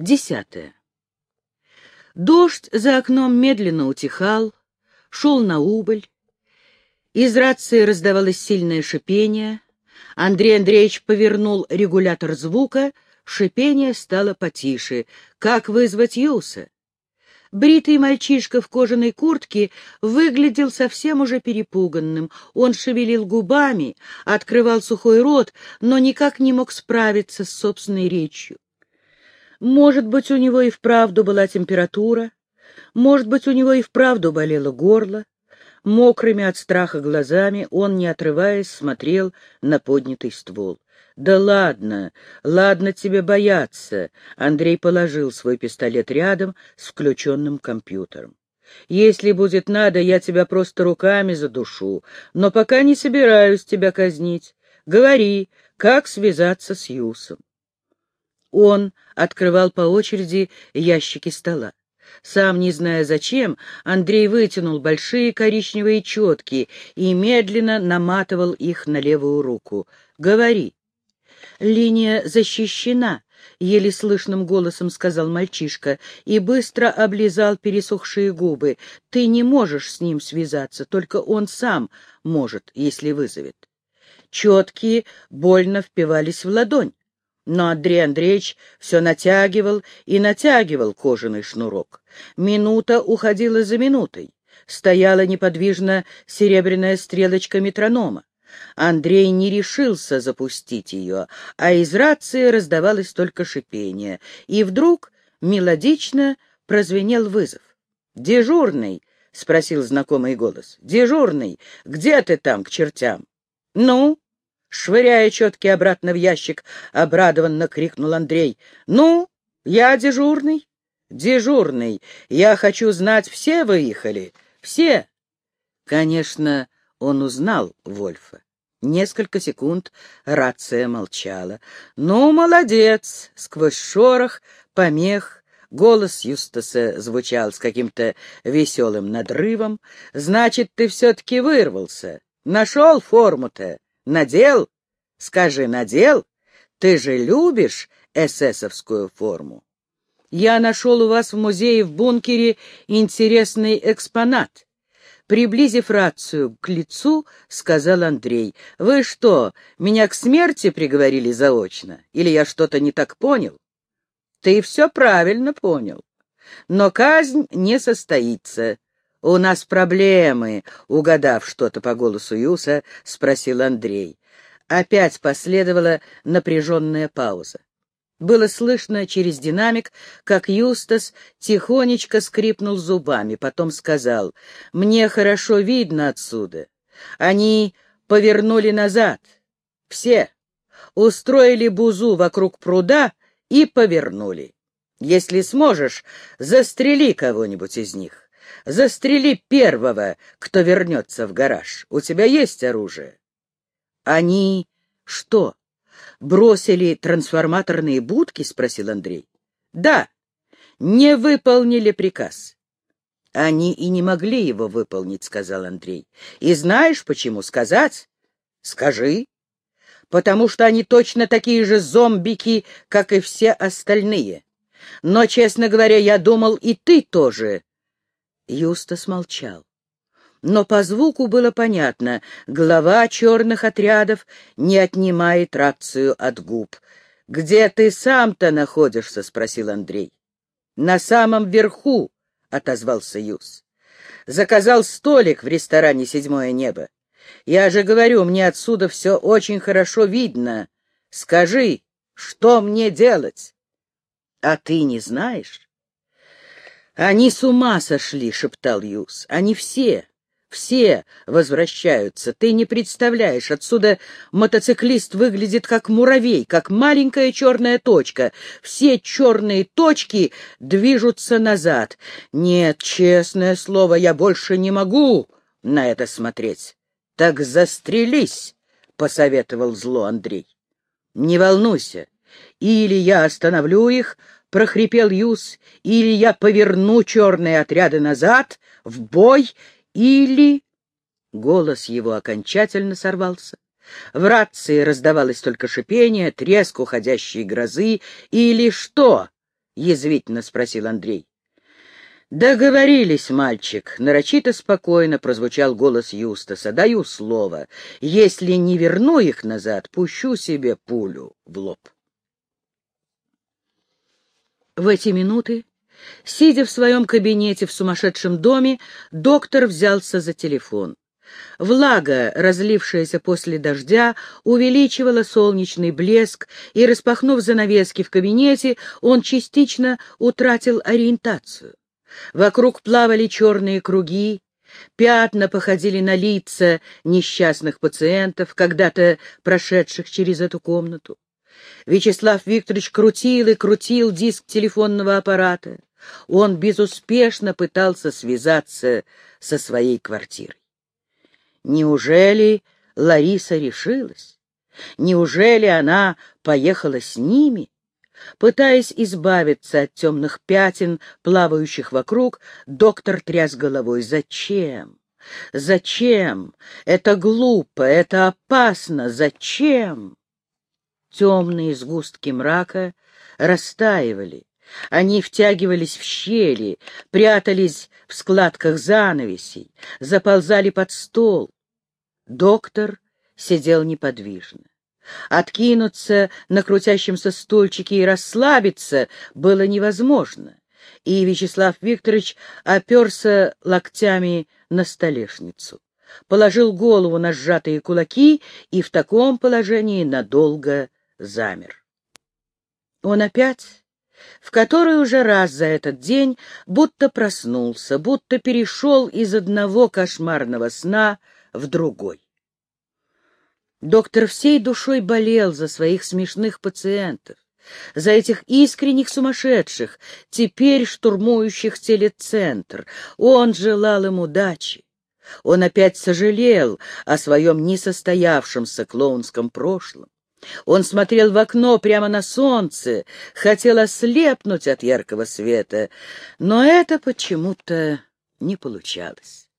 Десятое. Дождь за окном медленно утихал, шел на убыль. Из рации раздавалось сильное шипение. Андрей Андреевич повернул регулятор звука, шипение стало потише. Как вызвать Юса? Бритый мальчишка в кожаной куртке выглядел совсем уже перепуганным. Он шевелил губами, открывал сухой рот, но никак не мог справиться с собственной речью. Может быть, у него и вправду была температура, может быть, у него и вправду болело горло. Мокрыми от страха глазами он, не отрываясь, смотрел на поднятый ствол. «Да ладно, ладно тебе бояться!» Андрей положил свой пистолет рядом с включенным компьютером. «Если будет надо, я тебя просто руками задушу, но пока не собираюсь тебя казнить. Говори, как связаться с Юсом?» Он открывал по очереди ящики стола. Сам не зная зачем, Андрей вытянул большие коричневые четки и медленно наматывал их на левую руку. «Говори». «Линия защищена», — еле слышным голосом сказал мальчишка и быстро облизал пересохшие губы. «Ты не можешь с ним связаться, только он сам может, если вызовет». Четкие больно впивались в ладонь. Но Андрей Андреевич все натягивал и натягивал кожаный шнурок. Минута уходила за минутой. Стояла неподвижно серебряная стрелочка метронома. Андрей не решился запустить ее, а из рации раздавалось только шипение. И вдруг мелодично прозвенел вызов. «Дежурный!» — спросил знакомый голос. «Дежурный! Где ты там, к чертям?» «Ну?» Швыряя четки обратно в ящик, обрадованно крикнул Андрей. «Ну, я дежурный?» «Дежурный. Я хочу знать, все выехали?» «Все». Конечно, он узнал Вольфа. Несколько секунд рация молчала. «Ну, молодец!» — сквозь шорох, помех, голос Юстаса звучал с каким-то веселым надрывом. «Значит, ты все-таки вырвался. Нашел форму-то?» Надел? Скажи, надел? Ты же любишь эсэсовскую форму. Я нашел у вас в музее в бункере интересный экспонат. Приблизив рацию к лицу, сказал Андрей. «Вы что, меня к смерти приговорили заочно? Или я что-то не так понял?» «Ты все правильно понял. Но казнь не состоится. «У нас проблемы», — угадав что-то по голосу Юса, спросил Андрей. Опять последовала напряженная пауза. Было слышно через динамик, как Юстас тихонечко скрипнул зубами, потом сказал, «Мне хорошо видно отсюда. Они повернули назад. Все. Устроили бузу вокруг пруда и повернули. Если сможешь, застрели кого-нибудь из них. Застрели первого, кто вернется в гараж. У тебя есть оружие? Они что, бросили трансформаторные будки? Спросил Андрей. Да, не выполнили приказ. Они и не могли его выполнить, сказал Андрей. И знаешь, почему сказать? Скажи. Потому что они точно такие же зомбики, как и все остальные. Но, честно говоря, я думал, и ты тоже Юстас молчал. Но по звуку было понятно, глава черных отрядов не отнимает рацию от губ. «Где ты сам-то находишься?» — спросил Андрей. «На самом верху», — отозвался Юс. «Заказал столик в ресторане «Седьмое небо». Я же говорю, мне отсюда все очень хорошо видно. Скажи, что мне делать?» «А ты не знаешь?» «Они с ума сошли!» — шептал Юс. «Они все, все возвращаются. Ты не представляешь, отсюда мотоциклист выглядит как муравей, как маленькая черная точка. Все черные точки движутся назад. Нет, честное слово, я больше не могу на это смотреть. Так застрелись!» — посоветовал зло Андрей. «Не волнуйся, или я остановлю их, — прохрипел Юс, — или я поверну черные отряды назад, в бой, или... Голос его окончательно сорвался. В рации раздавалось только шипение, треск уходящей грозы. Или что? язвительно спросил Андрей. «Договорились, мальчик!» — нарочито спокойно прозвучал голос Юстаса. «Даю слово. Если не верну их назад, пущу себе пулю в лоб». В эти минуты, сидя в своем кабинете в сумасшедшем доме, доктор взялся за телефон. Влага, разлившаяся после дождя, увеличивала солнечный блеск, и, распахнув занавески в кабинете, он частично утратил ориентацию. Вокруг плавали черные круги, пятна походили на лица несчастных пациентов, когда-то прошедших через эту комнату. Вячеслав Викторович крутил и крутил диск телефонного аппарата. Он безуспешно пытался связаться со своей квартирой. Неужели Лариса решилась? Неужели она поехала с ними? Пытаясь избавиться от темных пятен, плавающих вокруг, доктор тряс головой. Зачем? Зачем? Это глупо, это опасно. Зачем? Темные сгустки мрака растаивали. Они втягивались в щели, прятались в складках занавесей, заползали под стол. Доктор сидел неподвижно. Откинуться на крутящемся стульчике и расслабиться было невозможно, и Вячеслав Викторович оперся локтями на столешницу, положил голову на сжатые кулаки и в таком положении надолго замер. Он опять, в который уже раз за этот день, будто проснулся, будто перешел из одного кошмарного сна в другой. Доктор всей душой болел за своих смешных пациентов, за этих искренних сумасшедших, теперь штурмующих телецентр. Он желал им удачи. Он опять сожалел о своем несостоявшемся клоунском прошлом. Он смотрел в окно прямо на солнце, хотел ослепнуть от яркого света, но это почему-то не получалось.